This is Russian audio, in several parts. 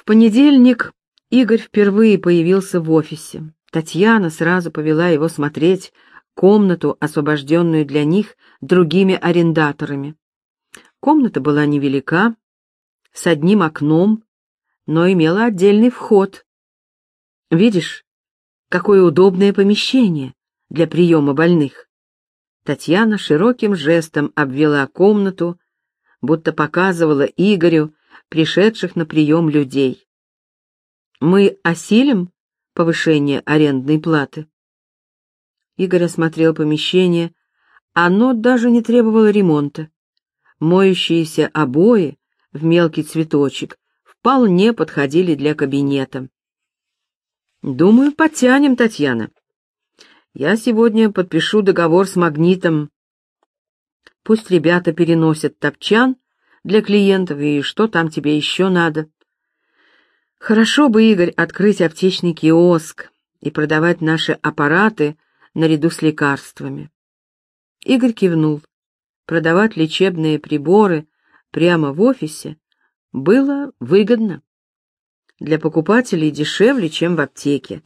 В понедельник Игорь впервые появился в офисе. Татьяна сразу повела его смотреть комнату, освобожденную для них другими арендаторами. Комната была невелика, с одним окном, но имела отдельный вход. Видишь, какое удобное помещение для приема больных. Татьяна широким жестом обвела комнату, будто показывала Игорю пришедших на прием людей. Мы осилим повышение арендной платы? Игорь осмотрел помещение. Оно даже не требовало ремонта. Моющиеся обои в мелкий цветочек вполне подходили для кабинета. Думаю, потянем, Татьяна. Я сегодня подпишу договор с магнитом. Пусть ребята переносят топчан для клиентов и что там тебе еще надо. Хорошо бы, Игорь, открыть аптечный киоск и продавать наши аппараты наряду с лекарствами. Игорь кивнул. Продавать лечебные приборы прямо в офисе было выгодно. Для покупателей дешевле, чем в аптеке.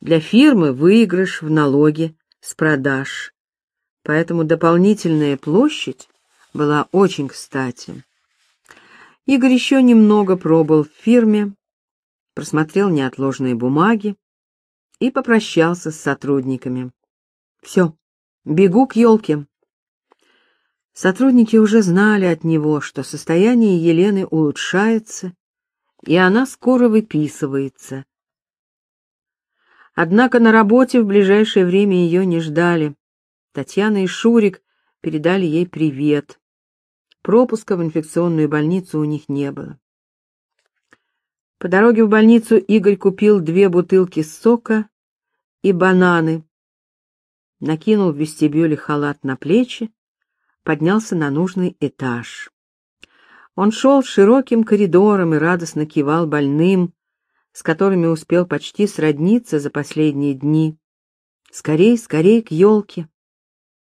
Для фирмы выигрыш в налоге с продаж. Поэтому дополнительная площадь была очень кстати. Игорь еще немного пробыл в фирме, просмотрел неотложные бумаги и попрощался с сотрудниками. Все, бегу к елке. Сотрудники уже знали от него, что состояние Елены улучшается, и она скоро выписывается. Однако на работе в ближайшее время ее не ждали. Татьяна и Шурик передали ей привет. Пропуска в инфекционную больницу у них не было. По дороге в больницу Игорь купил две бутылки сока и бананы. Накинул в вестибюле халат на плечи, поднялся на нужный этаж. Он шел широким коридором и радостно кивал больным, с которыми успел почти сродниться за последние дни. Скорей, скорей к елке.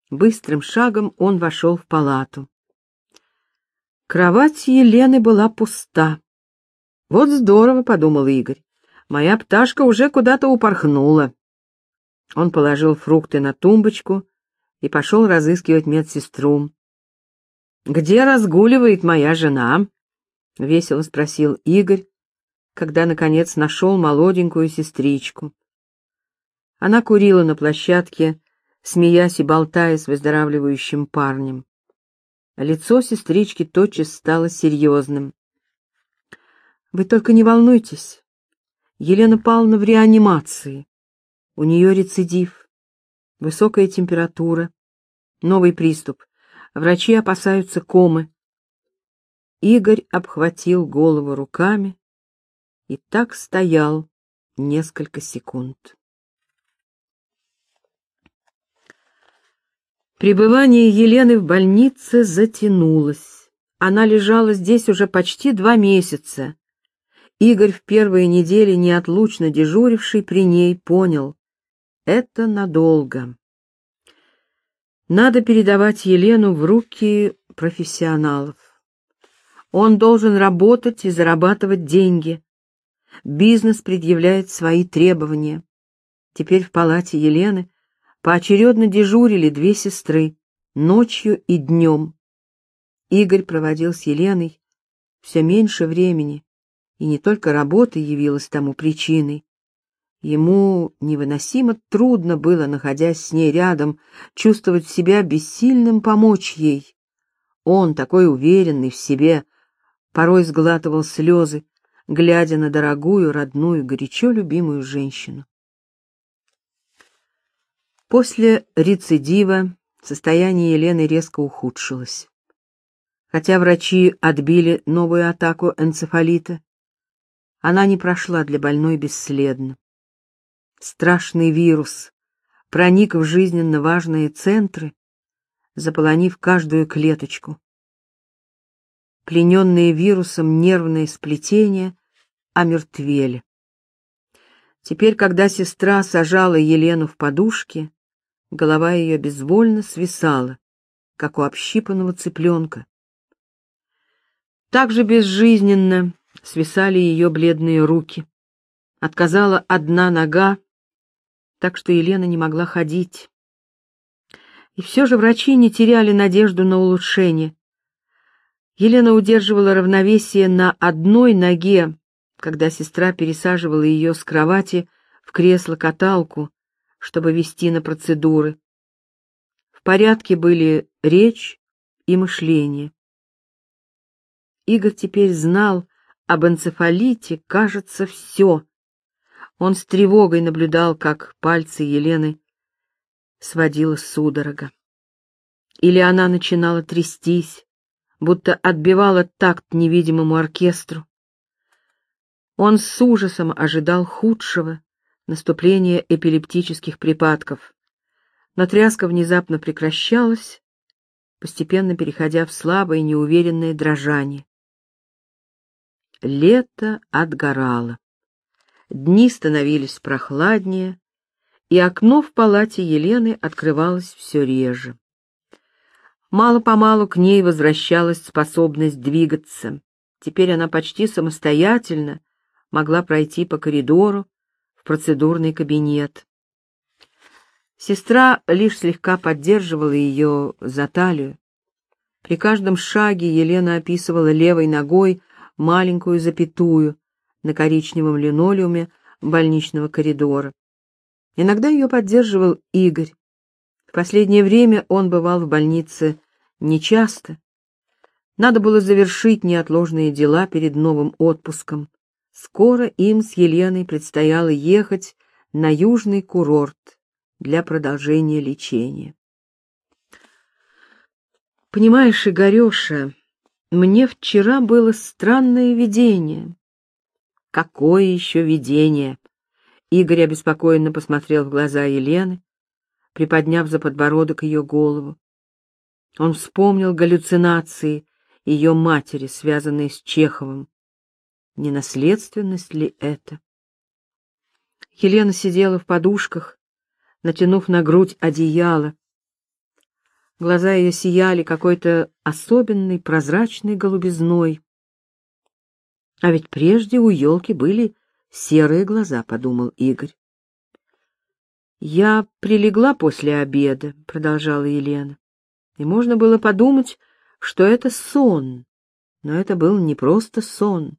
Быстрым шагом он вошел в палату. Кровать Елены была пуста. Вот здорово, подумал Игорь. Моя пташка уже куда-то упорхнула. Он положил фрукты на тумбочку и пошел разыскивать медсестру. Где разгуливает моя жена? весело спросил Игорь, когда наконец нашел молоденькую сестричку. Она курила на площадке, смеясь и болтая с выздоравливающим парнем. Лицо сестрички тотчас стало серьезным. «Вы только не волнуйтесь. Елена Павловна в реанимации. У нее рецидив, высокая температура, новый приступ. Врачи опасаются комы». Игорь обхватил голову руками и так стоял несколько секунд. Пребывание Елены в больнице затянулось. Она лежала здесь уже почти два месяца. Игорь в первые недели, неотлучно дежуривший при ней, понял — это надолго. Надо передавать Елену в руки профессионалов. Он должен работать и зарабатывать деньги. Бизнес предъявляет свои требования. Теперь в палате Елены Поочередно дежурили две сестры, ночью и днем. Игорь проводил с Еленой все меньше времени, и не только работа явилась тому причиной. Ему невыносимо трудно было, находясь с ней рядом, чувствовать себя бессильным помочь ей. Он, такой уверенный в себе, порой сглатывал слезы, глядя на дорогую, родную, горячо любимую женщину. После рецидива состояние Елены резко ухудшилось. Хотя врачи отбили новую атаку энцефалита, она не прошла для больной бесследно. Страшный вирус проник в жизненно важные центры, заполонив каждую клеточку. Плененные вирусом нервные сплетения омертвели. Теперь, когда сестра сажала Елену в подушки, Голова ее безвольно свисала, как у общипанного цыпленка. Так же безжизненно свисали ее бледные руки. Отказала одна нога, так что Елена не могла ходить. И все же врачи не теряли надежду на улучшение. Елена удерживала равновесие на одной ноге, когда сестра пересаживала ее с кровати в кресло-каталку, чтобы вести на процедуры. В порядке были речь и мышление. Игорь теперь знал об энцефалите, кажется, все. Он с тревогой наблюдал, как пальцы Елены сводила судорога. Или она начинала трястись, будто отбивала такт невидимому оркестру. Он с ужасом ожидал худшего наступления эпилептических припадков. Но тряска внезапно прекращалась, постепенно переходя в слабое неуверенное дрожание. Лето отгорало. Дни становились прохладнее, и окно в палате Елены открывалось все реже. Мало-помалу к ней возвращалась способность двигаться. Теперь она почти самостоятельно могла пройти по коридору в процедурный кабинет. Сестра лишь слегка поддерживала ее за талию. При каждом шаге Елена описывала левой ногой маленькую запятую на коричневом линолеуме больничного коридора. Иногда ее поддерживал Игорь. В последнее время он бывал в больнице нечасто. Надо было завершить неотложные дела перед новым отпуском. Скоро им с Еленой предстояло ехать на южный курорт для продолжения лечения. Понимаешь, Игореша, мне вчера было странное видение. Какое еще видение? Игорь обеспокоенно посмотрел в глаза Елены, приподняв за подбородок ее голову. Он вспомнил галлюцинации ее матери, связанные с Чеховым. Не наследственность ли это? Елена сидела в подушках, натянув на грудь одеяло. Глаза ее сияли какой-то особенной прозрачной голубизной. А ведь прежде у елки были серые глаза, подумал Игорь. Я прилегла после обеда, продолжала Елена. И можно было подумать, что это сон. Но это был не просто сон.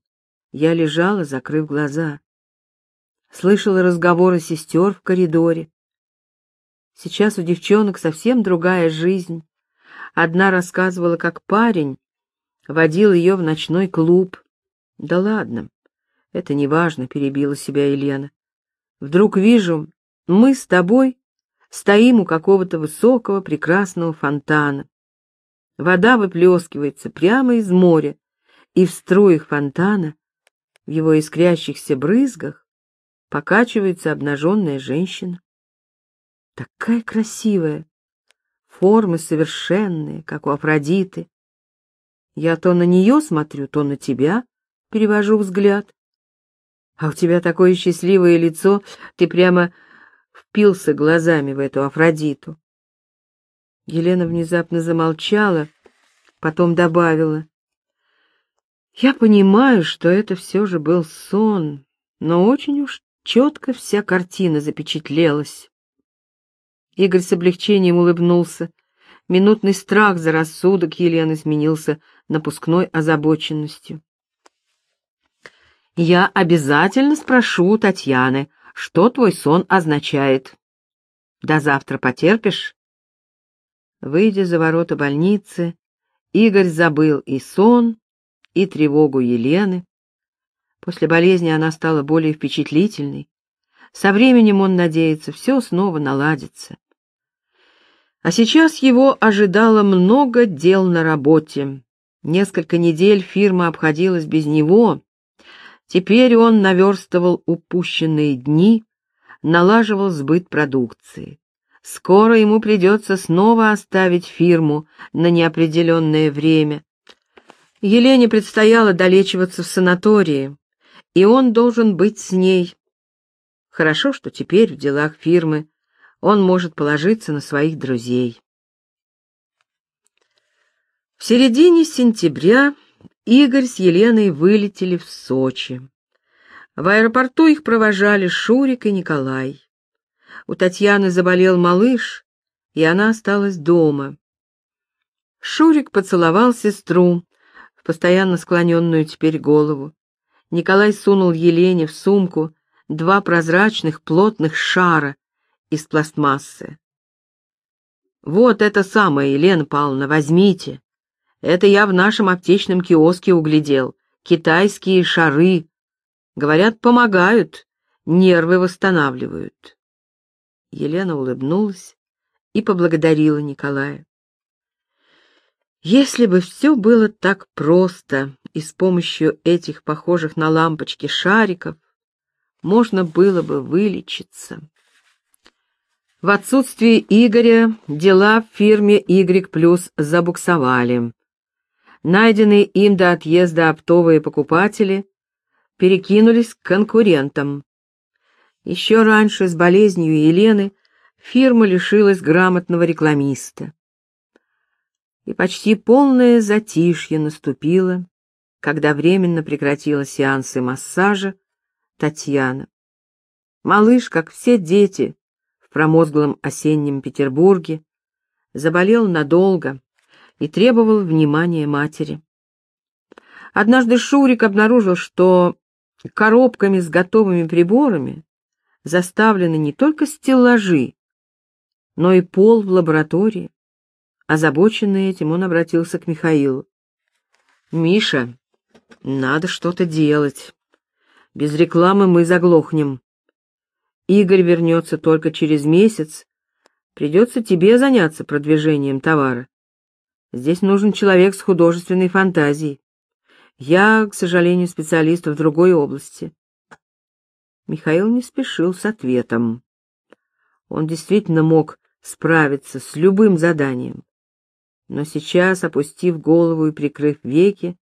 Я лежала, закрыв глаза. Слышала разговоры сестер в коридоре. Сейчас у девчонок совсем другая жизнь. Одна рассказывала, как парень водил ее в ночной клуб. Да ладно, это не важно, перебила себя Елена. Вдруг вижу, мы с тобой стоим у какого-то высокого прекрасного фонтана. Вода выплескивается прямо из моря, и в струях фонтана, в его искрящихся брызгах, покачивается обнаженная женщина. Такая красивая, формы совершенные, как у Афродиты. Я то на нее смотрю, то на тебя перевожу взгляд. А у тебя такое счастливое лицо, ты прямо впился глазами в эту Афродиту. Елена внезапно замолчала, потом добавила. Я понимаю, что это все же был сон, но очень уж четко вся картина запечатлелась. Игорь с облегчением улыбнулся. Минутный страх за рассудок Елены сменился напускной озабоченностью. Я обязательно спрошу у Татьяны, что твой сон означает. До завтра потерпишь? Выйдя за ворота больницы, Игорь забыл и сон, и тревогу Елены. После болезни она стала более впечатлительной. Со временем он надеется, все снова наладится. А сейчас его ожидало много дел на работе. Несколько недель фирма обходилась без него, Теперь он наверстывал упущенные дни, налаживал сбыт продукции. Скоро ему придется снова оставить фирму на неопределенное время. Елене предстояло долечиваться в санатории, и он должен быть с ней. Хорошо, что теперь в делах фирмы он может положиться на своих друзей. В середине сентября Игорь с Еленой вылетели в Сочи. В аэропорту их провожали Шурик и Николай. У Татьяны заболел малыш, и она осталась дома. Шурик поцеловал сестру, постоянно склоненную теперь голову. Николай сунул Елене в сумку два прозрачных плотных шара из пластмассы. «Вот это самое, Елена Павловна, возьмите. Это я в нашем аптечном киоске углядел. Китайские шары. Говорят, помогают, нервы восстанавливают». Елена улыбнулась и поблагодарила Николая. Если бы все было так просто, и с помощью этих похожих на лампочки шариков можно было бы вылечиться. В отсутствие Игоря дела в фирме Y+, забуксовали. Найденные им до отъезда оптовые покупатели перекинулись к конкурентам. Еще раньше с болезнью Елены фирма лишилась грамотного рекламиста. И почти полное затишье наступило, когда временно прекратила сеансы массажа Татьяна. Малыш, как все дети в промозглом осеннем Петербурге, заболел надолго и требовал внимания матери. Однажды Шурик обнаружил, что коробками с готовыми приборами заставлены не только стеллажи, но и пол в лаборатории. Озабоченный этим, он обратился к Михаилу. «Миша, надо что-то делать. Без рекламы мы заглохнем. Игорь вернется только через месяц. Придется тебе заняться продвижением товара. Здесь нужен человек с художественной фантазией. Я, к сожалению, специалист в другой области. Михаил не спешил с ответом. Он действительно мог справиться с любым заданием. Но сейчас, опустив голову и прикрыв веки,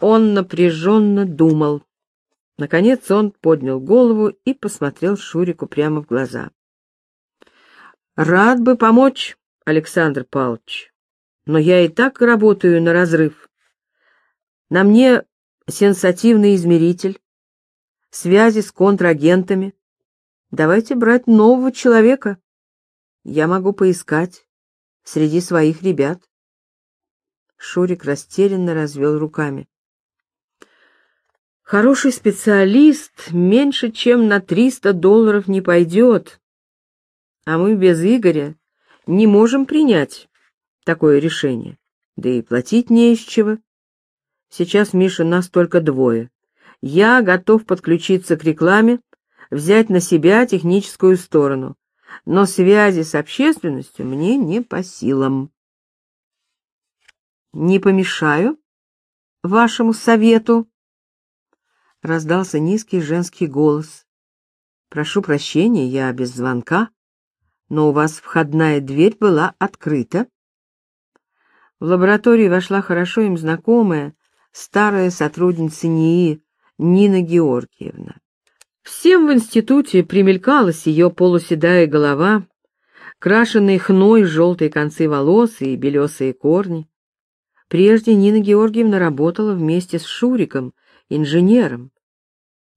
он напряженно думал. Наконец он поднял голову и посмотрел Шурику прямо в глаза. «Рад бы помочь, Александр Павлович, но я и так работаю на разрыв. На мне сенсативный измеритель, связи с контрагентами. Давайте брать нового человека. Я могу поискать среди своих ребят». Шурик растерянно развел руками. Хороший специалист меньше, чем на 300 долларов не пойдет. А мы без Игоря не можем принять такое решение. Да и платить не из чего. Сейчас, Миша, нас только двое. Я готов подключиться к рекламе, взять на себя техническую сторону, но связи с общественностью мне не по силам. Не помешаю вашему совету? раздался низкий женский голос. Прошу прощения, я без звонка, но у вас входная дверь была открыта. В лабораторию вошла хорошо им знакомая старая сотрудница НИИ Нина Георгиевна. Всем в институте примелькалась ее полуседая голова, крашеные хной желтые концы волос и белесые корни. Прежде Нина Георгиевна работала вместе с Шуриком, инженером.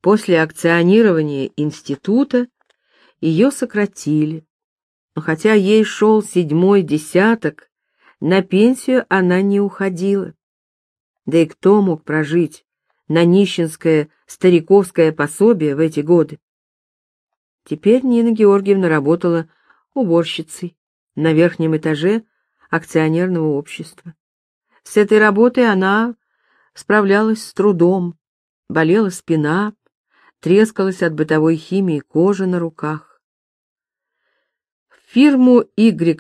После акционирования института ее сократили. Но хотя ей шел седьмой десяток, на пенсию она не уходила. Да и кто мог прожить на нищенское стариковское пособие в эти годы? Теперь Нина Георгиевна работала уборщицей на верхнем этаже акционерного общества. С этой работой она справлялась с трудом, болела спина, трескалась от бытовой химии кожа на руках. В фирму Y+,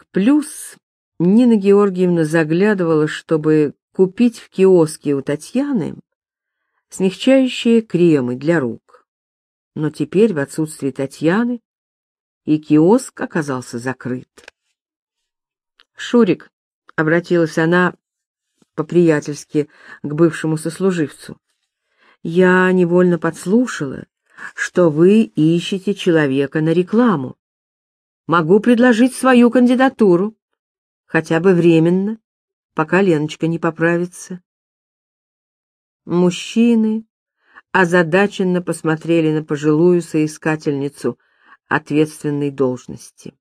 Нина Георгиевна заглядывала, чтобы купить в киоске у Татьяны смягчающие кремы для рук. Но теперь, в отсутствие Татьяны, и киоск оказался закрыт. «Шурик», — обратилась она по-приятельски к бывшему сослуживцу. Я невольно подслушала, что вы ищете человека на рекламу. Могу предложить свою кандидатуру, хотя бы временно, пока Леночка не поправится. Мужчины озадаченно посмотрели на пожилую соискательницу ответственной должности.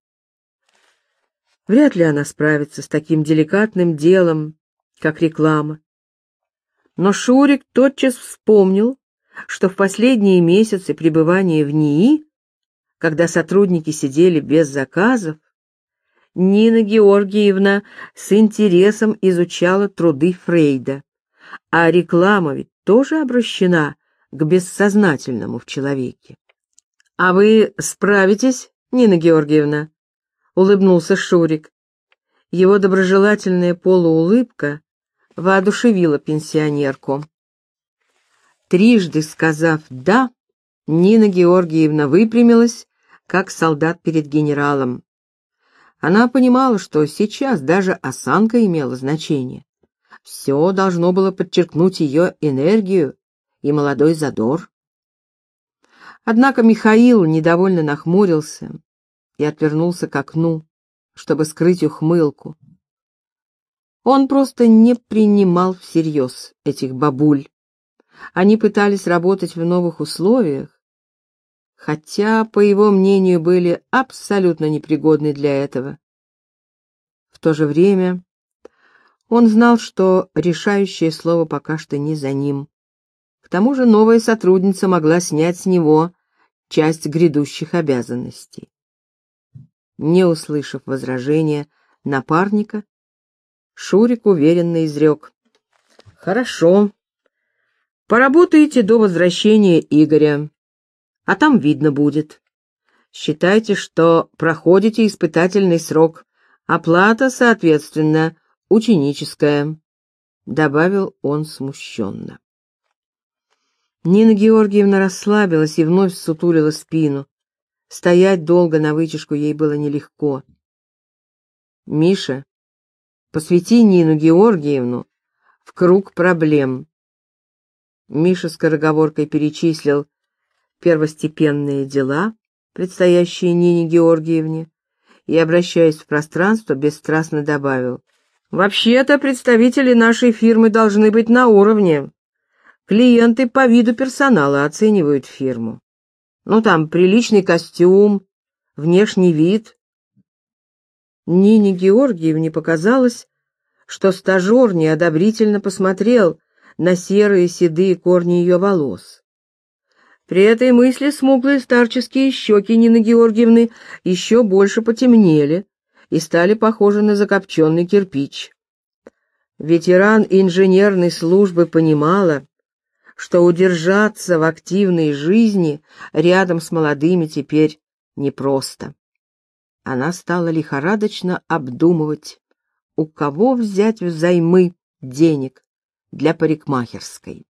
Вряд ли она справится с таким деликатным делом, как реклама. Но Шурик тотчас вспомнил, что в последние месяцы пребывания в НИИ, когда сотрудники сидели без заказов, Нина Георгиевна с интересом изучала труды Фрейда, а реклама ведь тоже обращена к бессознательному в человеке. «А вы справитесь, Нина Георгиевна?» — улыбнулся Шурик. Его доброжелательная полуулыбка воодушевила пенсионерку. Трижды сказав «да», Нина Георгиевна выпрямилась, как солдат перед генералом. Она понимала, что сейчас даже осанка имела значение. Все должно было подчеркнуть ее энергию и молодой задор. Однако Михаил недовольно нахмурился и отвернулся к окну, чтобы скрыть ухмылку. Он просто не принимал всерьез этих бабуль. Они пытались работать в новых условиях, хотя, по его мнению, были абсолютно непригодны для этого. В то же время он знал, что решающее слово пока что не за ним. К тому же новая сотрудница могла снять с него часть грядущих обязанностей. Не услышав возражения напарника, Шурик уверенно изрек. «Хорошо. Поработаете до возвращения Игоря, а там видно будет. Считайте, что проходите испытательный срок. Оплата, соответственно, ученическая», — добавил он смущенно. Нина Георгиевна расслабилась и вновь сутулила спину. Стоять долго на вытяжку ей было нелегко. «Миша, посвяти Нину Георгиевну в круг проблем». Миша скороговоркой перечислил первостепенные дела, предстоящие Нине Георгиевне, и, обращаясь в пространство, бесстрастно добавил. «Вообще-то представители нашей фирмы должны быть на уровне. Клиенты по виду персонала оценивают фирму. Ну, там приличный костюм, внешний вид. Нине Георгиевне показалось, что стажер неодобрительно посмотрел на серые седые корни ее волос. При этой мысли смуглые старческие щеки Нины Георгиевны еще больше потемнели и стали похожи на закопченный кирпич. Ветеран инженерной службы понимала, что удержаться в активной жизни рядом с молодыми теперь непросто. Она стала лихорадочно обдумывать, у кого взять взаймы денег для парикмахерской.